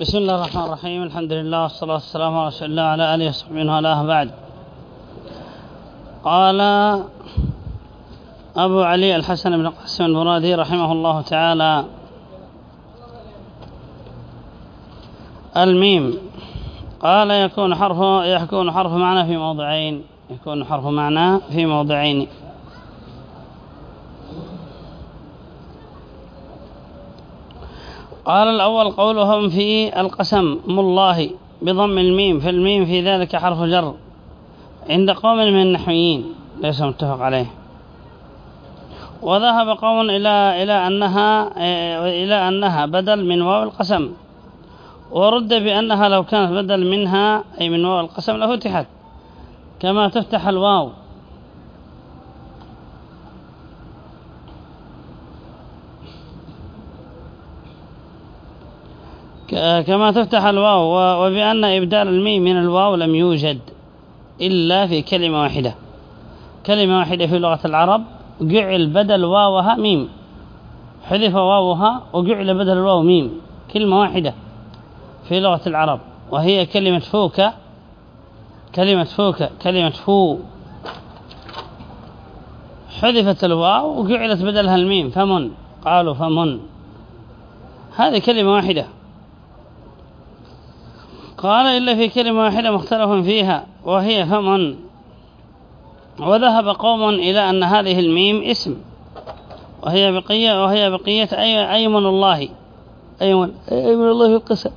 بسم الله الرحمن الرحيم الحمد لله والصلاة والسلام على رسول الله وعلى آله وصحبه وعلى بعد قال أبو علي الحسن بن قاسم المرادي رحمه الله تعالى الميم قال يكون حرف يكون حرف معنى في موضعين يكون حرف معنى في موضعين قال الأول قولهم في القسم مالله بضم الميم فالميم في ذلك حرف جر عند قوم من النحويين ليس متفق عليه. وذهب قوم إلى إلى أنها إلى أنها بدل من واو القسم. ورد بأنها لو كانت بدل منها أي من واو القسم لفتحت. كما تفتح الواو. كما تفتح الواو وبأن إبدال الميم من الواو لم يوجد إلا في كلمة واحدة. كلمة واحدة في لغة العرب جعل بدل واوها ميم. حذف واوها وجعل بدل الواو ميم. كلمة واحدة في لغة العرب وهي كلمة فوك. كلمة فوك كلمة فو. حذفت الواو وجعلت بدلها الميم. فم. قالوا فمن. هذه كلمة واحدة. قال إلا في كلمة واحدة مختلف فيها وهي فمن وذهب قوم إلى أن هذه الميم اسم. وهي بقية وهي بقية أي أيمن الله. أيمن أيمن الله في القسم.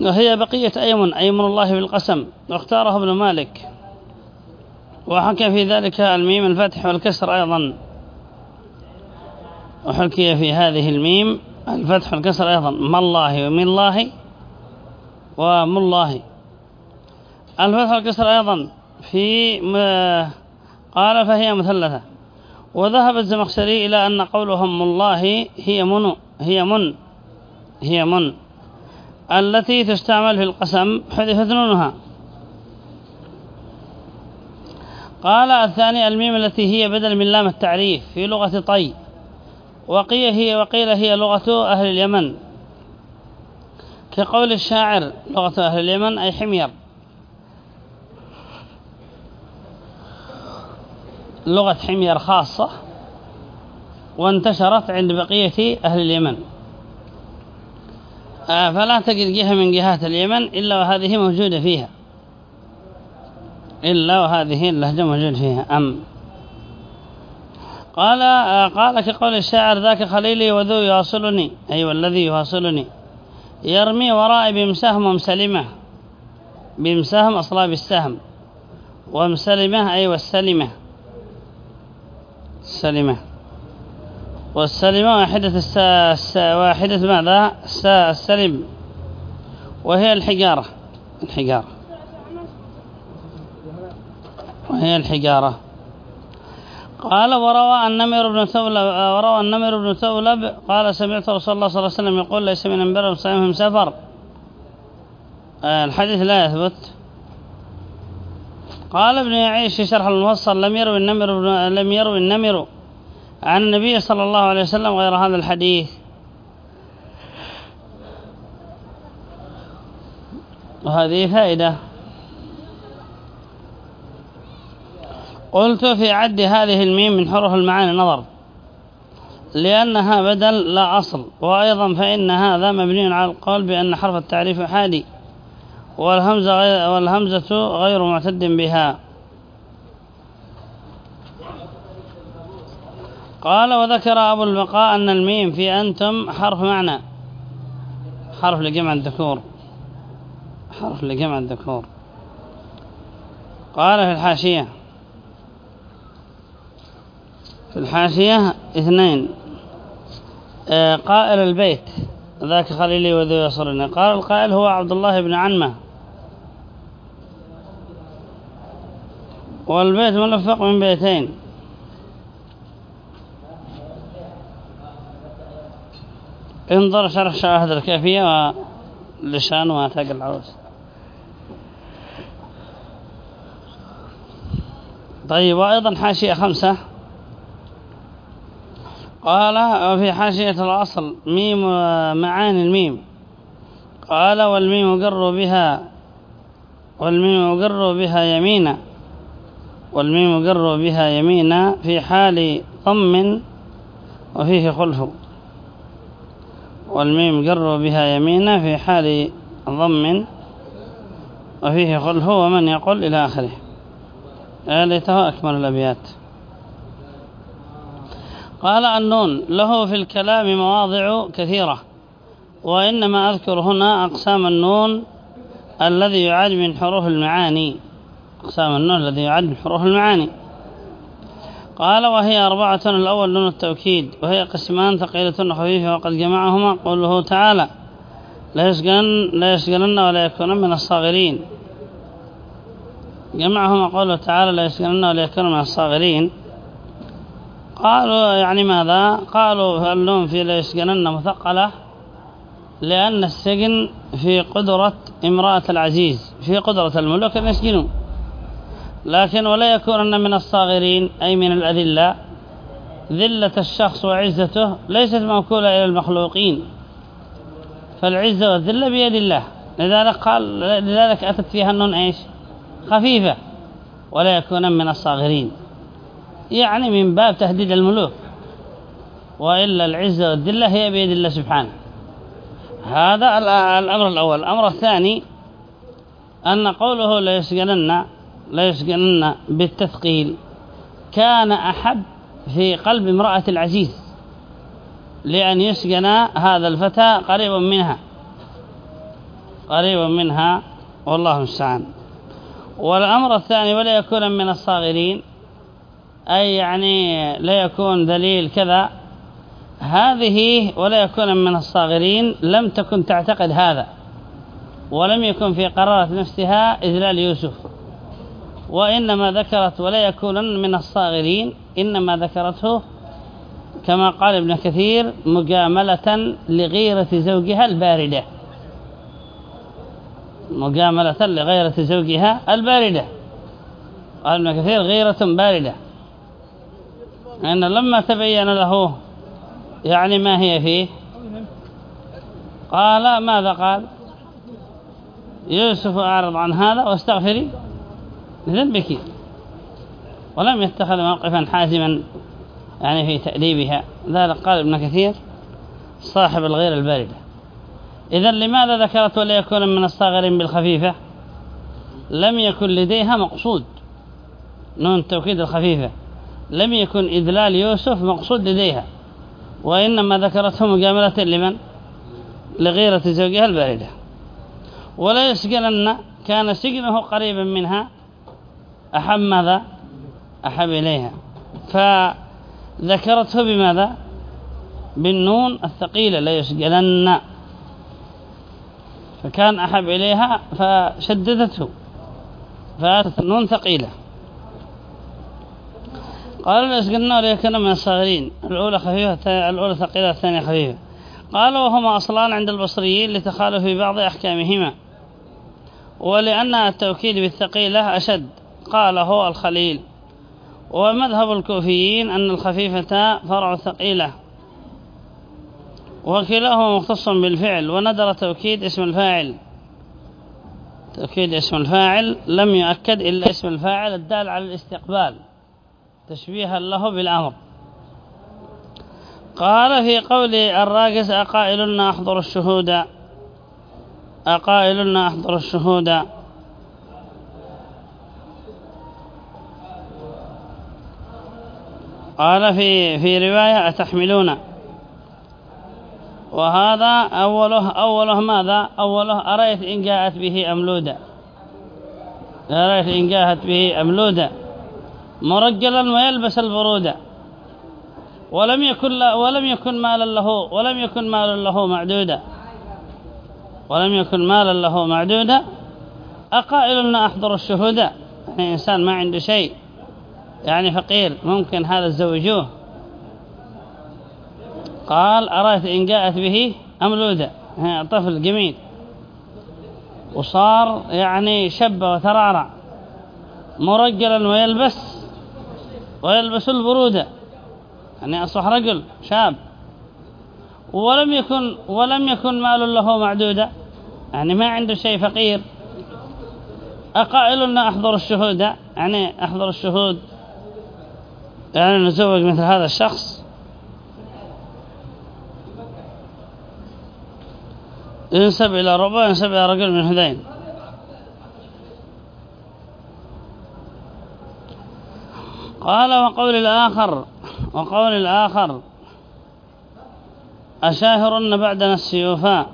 وهي بقية أيمن أيمن الله في القسم. واختاره ابن مالك. وحكى في ذلك الميم الفتح والكسر أيضا. وحكي في هذه الميم الفتح والكسر أيضا. ما الله ومن الله وم الله. الفتح والكسر أيضا في قال فهي مثلثة. وذهب الزمخشري إلى أن قولهم الله هي من هي من هي من. التي تستعمل في القسم حذفت نونها قال الثاني الميم التي هي بدل من لام التعريف في لغة طي. وقيل هي وقيل هي لغة أهل اليمن. كقول الشاعر لغة أهل اليمن أي حمير. لغة حمير خاصة وانتشرت عند بقية أهل اليمن. آه، فلا تجد جهة من جهات اليمن إلا وهذه موجودة فيها. إلا وهذه اللهجة موجودة فيها. أم قال قال كقول الشاعر ذاك خليلي وذو يواصلني. أي والذي يواصلني. يرمي ورائي بمسهم ومسلمة. بمسهم أصلاب السهم. ومسلمة أي والسلمة. السلمة والسلمة واحدة الس... واحدة ماذا؟ السلم. وهي الحجارة. الحجارة. وهي الحجارة. قال وروى النمر بن ثولب وروى النمر بن ثولب قال سمعت رسول الله صلى الله عليه وسلم يقول ليس من انبر صيامهم سفر. آه، الحديث لا يثبت. قال ابن يعيش في شرح المفصل لم يروي النمر لم يروي النمر عن النبي صلى الله عليه وسلم غير هذا الحديث. وهذه فائدة. قلت في عد هذه الميم من حروف المعاني نظر. لأنها بدل لا أصل وأيضا فإن هذا مبني على القول بأن حرف التعريف حادي والهمزة غير, والهمزة غير معتد بها. قال وذكر أبو البقاء أن الميم في أنتم حرف معنى. حرف لجمع الذكور. حرف لجمع الذكور. قال في الحاشية في الحاشية اثنين. آه، قائل البيت. ذاك خليلي وذو يصرني قال القائل هو عبد الله بن عنمة والبيت ملفق من بيتين. انظر شرح شواهد الكافية ولسان واتاق العروس. طيب وأيضا حاشية خمسة. قال وفي حاشية الأصل ميم معاني الميم. قال والميم قر بها والميم قر بها يمينا. والميم قر بها يمينا في حال ضم وفيه خلف. والميم قر بها يمينا في حال ضم وفيه خلف ومن يقول إلى آخره. ليته أكمل الأبيات. قال النون له في الكلام مواضع كثيرة وإنما أذكر هنا أقسام النون الذي يعد من حروف المعاني. أقسام النون الذي يعد من حروف المعاني. قال وهي أربعة الأول نون التوكيد وهي قسمان ثقيلة وخفيفة وقد جمعهما قوله تعالى لا يسجن لا يسجنن ولا يكون من الصاغرين جمعهما قوله تعالى لا يسجنن ولا يكون من الصاغرين قالوا يعني ماذا؟ قالوا اللوم في لا يسجنن مثقلة؟ لأن السجن في قدرة امرأة العزيز في قدرة الملوك أن يسجنوا. لكن ولا يكونن من الصاغرين أي من الأذلة. ذلة الشخص وعزته ليست موكولة إلى المخلوقين. فالعزة والذلة بيد الله. لذلك قال لذلك أتت فيها النون إيش؟ خفيفة. ولا يكون من الصاغرين. يعني من باب تهديد الملوك. وإلا العزة والذلة هي بيد الله سبحانه. هذا الأمر الأول. الأمر الثاني أن قوله لا يسجنن لا يسجنن بالتثقيل كان أحب في قلب امرأة العزيز لأن يسجن هذا الفتى قريب منها. قريب منها والله المستعان. والأمر الثاني ولا يكون من الصاغرين أي يعني لا يكون دليل كذا هذه ولا يكون من الصاغرين لم تكن تعتقد هذا ولم يكن في قرارة نفسها إذلال يوسف. وإنما ذكرت ولا يكون من الصاغرين إنما ذكرته كما قال ابن كثير مجاملة لغيرة زوجها الباردة. مجاملة لغيرة زوجها الباردة. قال ابن كثير غيرة باردة. أن لما تبين له يعني ما هي فيه؟ قال ماذا قال؟ يوسف أعرض عن هذا واستغفري لذنبك. ولم يتخذ موقفا حازما يعني في تأديبها. ذلك قال ابن كثير صاحب الغير الباردة إذا لماذا ذكرت ولا يكون من الصاغرين بالخفيفة؟ لم يكن لديها مقصود. نون التوكيد الخفيفة. لم يكن إذلال يوسف مقصود لديها وإنما ذكرته مجاملة لمن؟ لغيرة زوجها الباردة. ولا يسجلن كان سجنه قريبا منها. أحب ماذا؟ أحب إليها. فذكرته بماذا؟ بالنون الثقيلة لا يسجلن. فكان أحب إليها فشددته. فأتت النون ثقيلة. قال الأسقنا ليكن من الصغيرين الأولى خفيفة الأولى ثقيلة الثانية خفيفة. قال وهما أصلان عند البصريين لتخالف في بعض أحكامهما. ولأن التوكيد بالثقيلة أشد. قال هو الخليل. ومذهب الكوفيين أن الخفيفة فرع ثقيلة. وكلاهما مختص بالفعل. وندر توكيد اسم الفاعل. توكيد اسم الفاعل لم يؤكد إلا اسم الفاعل الدال على الاستقبال. تشبيها له بالأمر. قال في قول الراقص أقائلنا أحضر الشهود. أقائلنا أحضر الشهود. قال في في رواية أتحملون؟ وهذا أوله أوله ماذا؟ أوله أريت إن جاءت به أملودا أريت إن جاءت به أملودا مرجلا ويلبس البرودة ولم يكن ولم يكن مالا له ولم يكن مالا له معدودا. ولم يكن مالا له معدودا. أقائلنا أحضر الشهداء يعني إنسان ما عنده شيء. يعني فقير. ممكن هذا الزوجوه قال أرأيت إن جاءت به أملودة. طفل جميل. وصار يعني شب وترعرع مرجلا ويلبس ويلبس البرودة. يعني أصبح رجل شاب. ولم يكن ولم يكن مال له معدودا يعني ما عنده شيء فقير. أقائلنا أحضر الشهود يعني أحضر الشهود. يعني نزوج مثل هذا الشخص. ينسب إلى ربا ينسب إلى رجل من هذين. قال وقول الآخر وقول الآخر أشاهرن بعدنا السيوفاء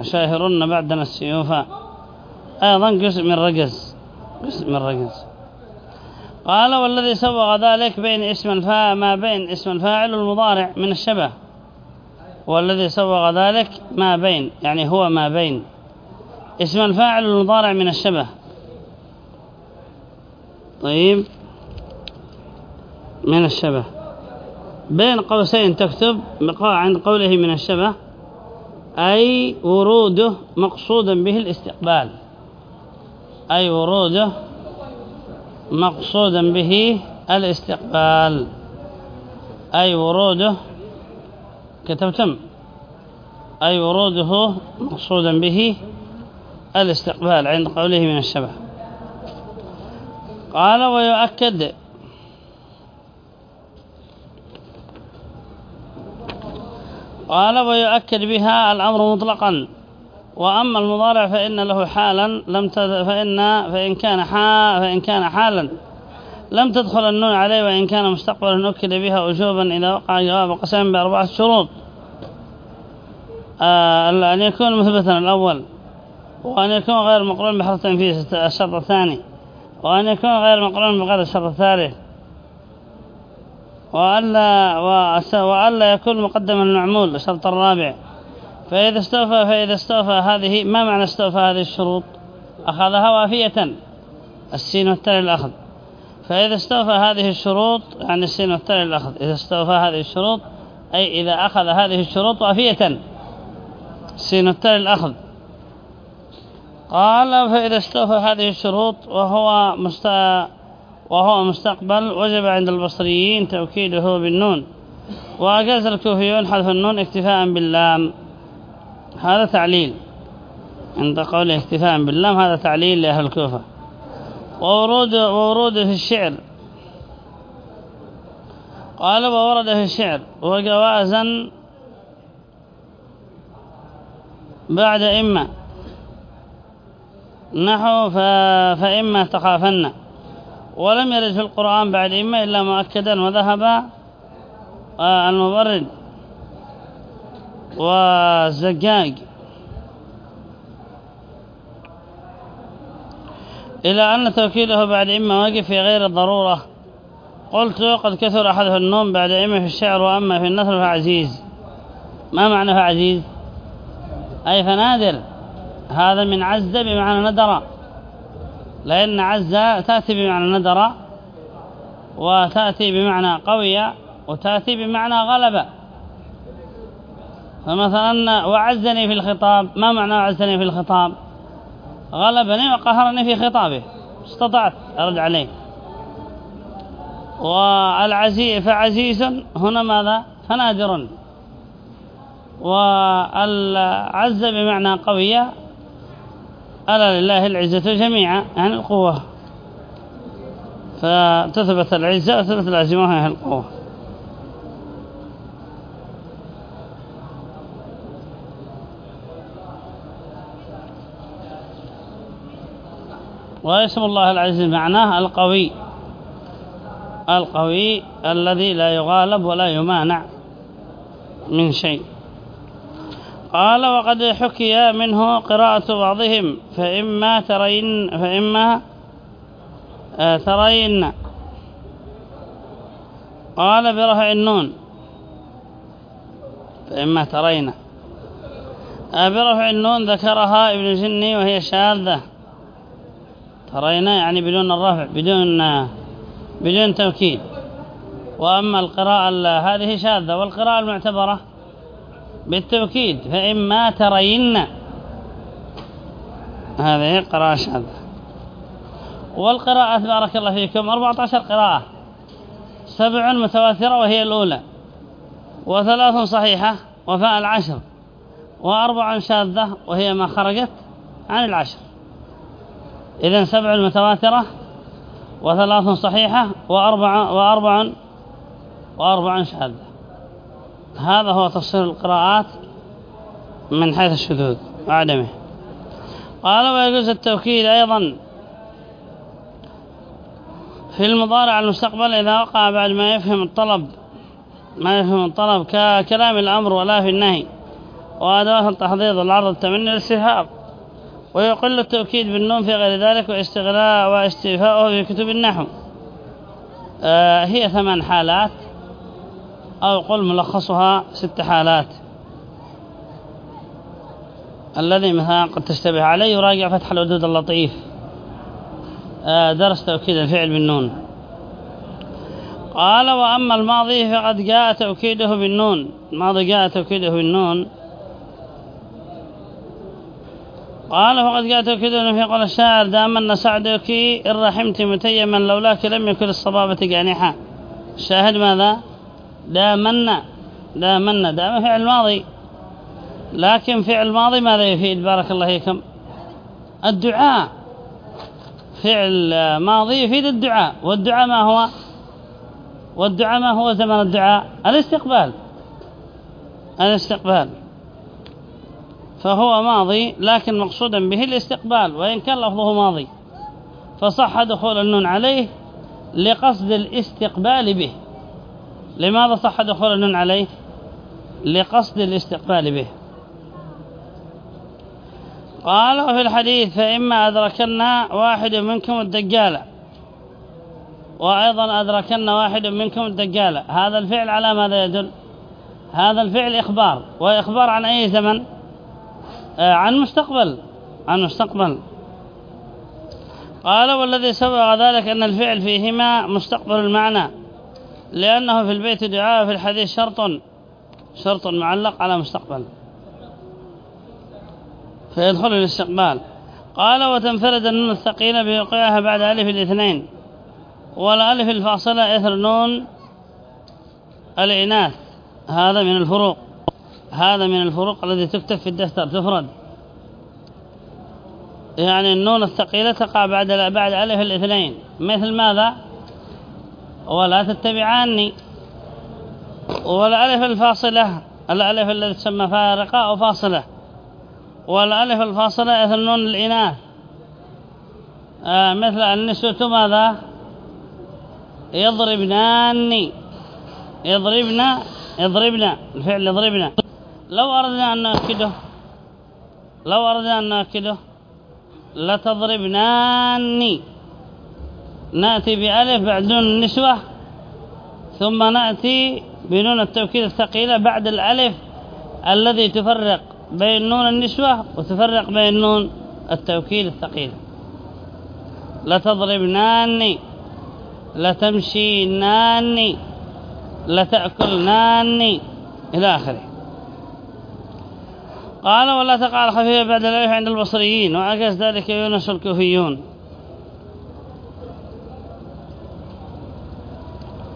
أشاهرن بعدنا السيوفاء أيضا جزء من رجز جزء من رجز. قال والذي سبق ذلك بين اسم الفاعل ما بين اسم الفاعل والمضارع من الشبه. والذي سبق ذلك ما بين يعني هو ما بين. اسم الفاعل والمضارع من الشبه. طيب. من الشبه. بين قوسين تكتب عند قوله من الشبه أي وروده مقصودا به الاستقبال. أي وروده مقصودا به الاستقبال. أي وروده كتبتم أي وروده مقصودا به الاستقبال عند قوله من الشبه. قال ويؤكد قال ويؤكد بها الأمر مطلقا. وأما المضارع فإن له حالا لم تد... فإن فإن كان حا... فإن كان حالا لم تدخل النون عليه وإن كان مستقبلا أكد بها وجوبا إذا وقع جواب قسم بأربعة شروط. آه أن يكون مثبتا الأول وأن يكون غير مقرون بحرف تنفيذ الشرط الثاني وأن يكون غير مقرون بغير الشرط الثالث. وألا, وألا يكون مقدما المعمول الشرط الرابع. فإذا استوفى فإذا استوفى هذه ما معنى استوفى هذه الشروط؟ أخذها وافية السين والتالي الأخذ فإذا استوفى هذه الشروط يعني السين والتالي الأخذ إذا استوفى هذه الشروط أي إذا أخذ هذه الشروط وافية. السين والتالي الأخذ قال فإذا استوفى هذه الشروط وهو مست وهو مستقبل وجب عند البصريين توكيده بالنون. وأجاز الكوفيون حذف النون اكتفاء باللام. هذا تعليل. عند قول اكتفاء باللام هذا تعليل لأهل الكوفة. وورود, وورود في الشعر. قال وورد في الشعر. وجوازا بعد إما. نحو فإما تخافن. ولم يرد في القرآن بعد إما إلا مؤكدا وذهب آه، المبرد والزقاق إلى أن توكيده بعد إما واقف في غير الضرورة. قلت قد كثر حذف النوم بعد إما في الشعر وأما في النثر فعزيز ما معنى فعزيز أي فنادر. هذا من عز بمعنى ندر لأن عز تأتي بمعنى ندر وتأتي بمعنى قوية وتأتي بمعنى غلبة فمثلا وعزني في الخطاب ما معنى وعزني في الخطاب؟ غلبني وقهرني في خطابه استطعت أرد عليه. والعزيز فعزيز هنا ماذا؟ فنادر. والعز بمعنى قوية ألا لله العزة جميعا عن القوة. فتثبت العزة وتثبت العزيمة عن القوة. واسم الله العزيز معناه القوي. القوي الذي لا يغالب ولا يمانع من شيء. قال وقد حكي منه قراءة بعضهم فإما ترين فإما آه، ترين. قال برفع النون. فإما ترين. آه، برفع النون ذكرها ابن جني وهي شاذة. ترينا يعني بدون الرفع بدون بدون توكيد. وأما القراءة هذه شاذة والقراءة المعتبرة بالتوكيد فإما ترين هذه قراءة شاذة. والقراءة بارك الله فيكم 14 قراءة. سبع متواترة وهي الأولى. وثلاث صحيحة وفاء العشر. وأربع شاذة وهي ما خرجت عن العشر. إذن سبع متواترة وثلاث صحيحة وأربع, وأربع, وأربع شاذة. هذا هو تفسير القراءات من حيث الشذوذ وعدمه. قال ويجوز التوكيد أيضا في المضارع المستقبل إذا وقع بعد ما يفهم الطلب ما يفهم الطلب ككلام الأمر ولا في النهي وأدوات التحضيض والعرض التمني والاستفهام ويقل التوكيد بالنوم في غير ذلك واستغلاء واستيفاؤه في كتب النحو. آه هي ثمان حالات. أو قل ملخصها ست حالات. الذي مثلا قد تشتبه عليه يراجع فتح الودود اللطيف. آه درس توكيد الفعل بالنون. قال وأما الماضي فقد جاء توكيده بالنون. الماضي جاء توكيده بالنون. قال فقد جاء توكيده في قول الشاعر دامن سعدك إن رحمت متيما لولاك لم يكن الصبابة جانحا. الشاهد ماذا؟ دامن دامن دام فعل ماضي لكن فعل ماضي ماذا يفيد؟ بارك الله فيكم. الدعاء. فعل ماضي يفيد الدعاء. والدعاء ما هو؟ والدعاء ما هو زمن الدعاء؟ الاستقبال. الاستقبال. فهو ماضي لكن مقصودا به الاستقبال وإن كان لفظه ماضي. فصح دخول النون عليه لقصد الاستقبال به. لماذا صح دخول النون عليه؟ لقصد الاستقبال به. قال وفي الحديث فإما أدركنا واحد منكم الدجال. وأيضا أدركنا واحد منكم الدجال. هذا الفعل على ماذا يدل؟ هذا الفعل إخبار. وإخبار عن أي زمن؟ آه عن مستقبل. عن مستقبل. قال والذي سبق ذلك أن الفعل فيهما مستقبل المعنى. لأنه في البيت دعاء في الحديث شرط شرط معلق على مستقبل. فيدخل الاستقبال. قال وتنفرد النون الثقيلة بوقعها بعد ألف الاثنين. والألف الفاصلة إثر نون الإناث. هذا من الفروق. هذا من الفروق الذي تكتب في الدفتر. تفرد. يعني النون الثقيلة تقع بعد بعد ألف الاثنين. مثل ماذا؟ ولا تتبعاني. والألف الفاصلة الألف الذي تسمى فارقة أو فاصلة. والألف الفاصلة مثل نون الإناث آه مثل النسوة ماذا؟ يضربناني. يضربنا يضربنا الفعل يضربنا. لو أردنا أن نأكده لو أردنا أن نأكده لتضربناني. نأتي بألف بعد نون النسوة ثم نأتي بنون التوكيد الثقيلة بعد الألف الذي تفرق بين نون النسوة وتفرق بين نون التوكيد الثقيلة لتضربناني لتمشيناني لتأكلناني إلى آخره. قال ولا تقع الخفيفة بعد الألف عند البصريين وعكس ذلك يونس الكوفيون.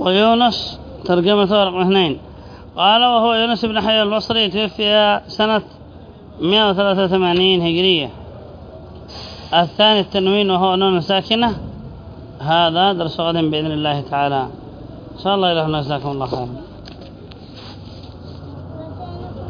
ويونس ترجمة ورق اثنين. قال وهو يونس بن حي البصري توفي سنة 183 هجرية. الثاني التنوين وهو نون ساكنة. هذا درس غد بإذن الله تعالى. إن شاء الله إلهنا جزاكم الله خيرا.